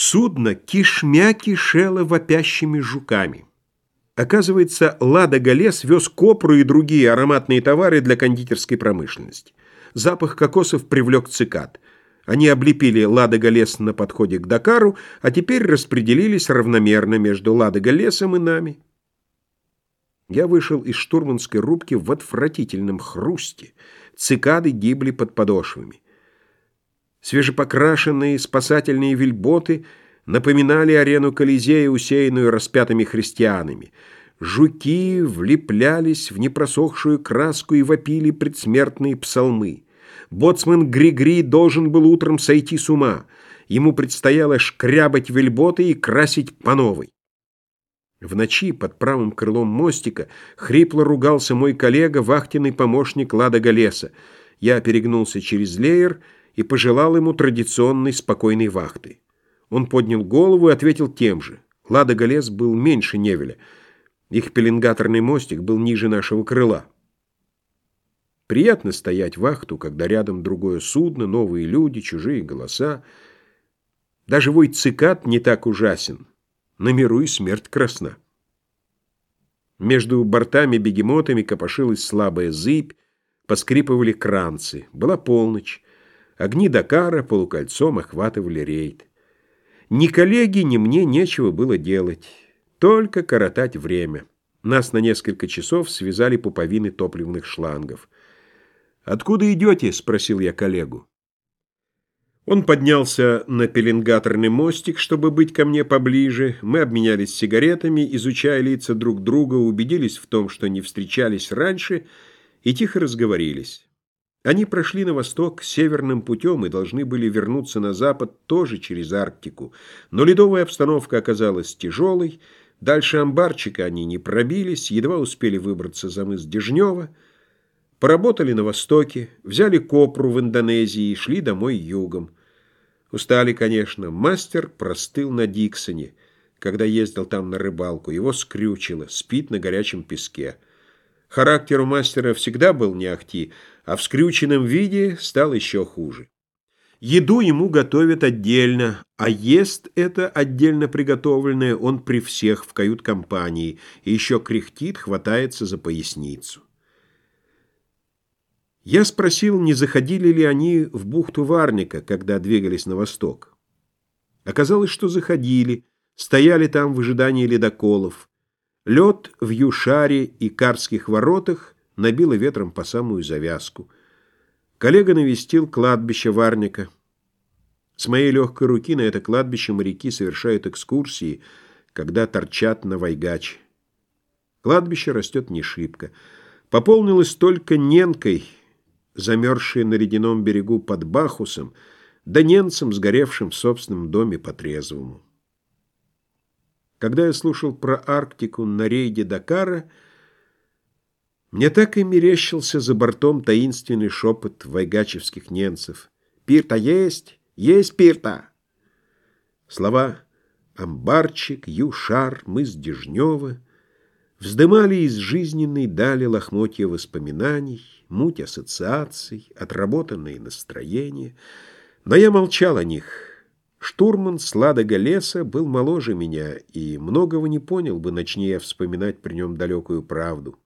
Судно кишмя кишело вопящими жуками. Оказывается, Лада Галес вез копру и другие ароматные товары для кондитерской промышленности. Запах кокосов привлек цикад. Они облепили Лада Галес на подходе к Дакару, а теперь распределились равномерно между Лада Галесом и нами. Я вышел из штурманской рубки в отвратительном хрусте. Цикады гибли под подошвами. Свежепокрашенные спасательные вельботы напоминали арену Колизея, усеянную распятыми христианами. Жуки влеплялись в непросохшую краску и вопили предсмертные псалмы. Боцман Григри должен был утром сойти с ума. Ему предстояло шкрябать вельботы и красить по новой. В ночи под правым крылом мостика хрипло ругался мой коллега, вахтенный помощник Лада Галеса. Я перегнулся через леер и пожелал ему традиционной спокойной вахты. Он поднял голову и ответил тем же. Лада Галес был меньше Невеля. Их пеленгаторный мостик был ниже нашего крыла. Приятно стоять вахту, когда рядом другое судно, новые люди, чужие голоса. Даже вой цикад не так ужасен. На миру и смерть красна. Между бортами-бегемотами копошилась слабая зыбь, поскрипывали кранцы. Была полночь. Огни Дакара полукольцом охватывали рейд. Ни коллеги, ни мне нечего было делать, только коротать время. Нас на несколько часов связали пуповины топливных шлангов. «Откуда идете?» — спросил я коллегу. Он поднялся на пеленгаторный мостик, чтобы быть ко мне поближе. Мы обменялись сигаретами, изучая лица друг друга, убедились в том, что не встречались раньше, и тихо разговорились. Они прошли на восток северным путем и должны были вернуться на запад тоже через Арктику, но ледовая обстановка оказалась тяжелой, дальше амбарчика они не пробились, едва успели выбраться за мыс Дежнева, поработали на востоке, взяли копру в Индонезии и шли домой югом. Устали, конечно, мастер простыл на Диксоне, когда ездил там на рыбалку, его скрючило, спит на горячем песке. Характер у мастера всегда был не ахти, а в скрюченном виде стал еще хуже. Еду ему готовят отдельно, а ест это отдельно приготовленное он при всех в кают-компании и еще кряхтит, хватается за поясницу. Я спросил, не заходили ли они в бухту Варника, когда двигались на восток. Оказалось, что заходили, стояли там в ожидании ледоколов. Лед в Юшаре и Карских воротах набило ветром по самую завязку. Коллега навестил кладбище Варника. С моей легкой руки на это кладбище моряки совершают экскурсии, когда торчат на Вайгач. Кладбище растет не шибко. Пополнилось только Ненкой, замерзшей на ледяном берегу под Бахусом, да ненцем, сгоревшим в собственном доме по-трезвому. Когда я слушал про Арктику на рейде Дакара, мне так и мерещился за бортом таинственный шепот вайгачевских ненцев. «Пирта есть? Есть пирта!» Слова «Амбарчик», «Юшар», «Мыс Дежнева» вздымали из жизненной дали лохмотья воспоминаний, муть ассоциаций, отработанные настроения. Но я молчал о них. Штурман Сладога леса был моложе меня и многого не понял бы, начни я вспоминать при нем далекую правду.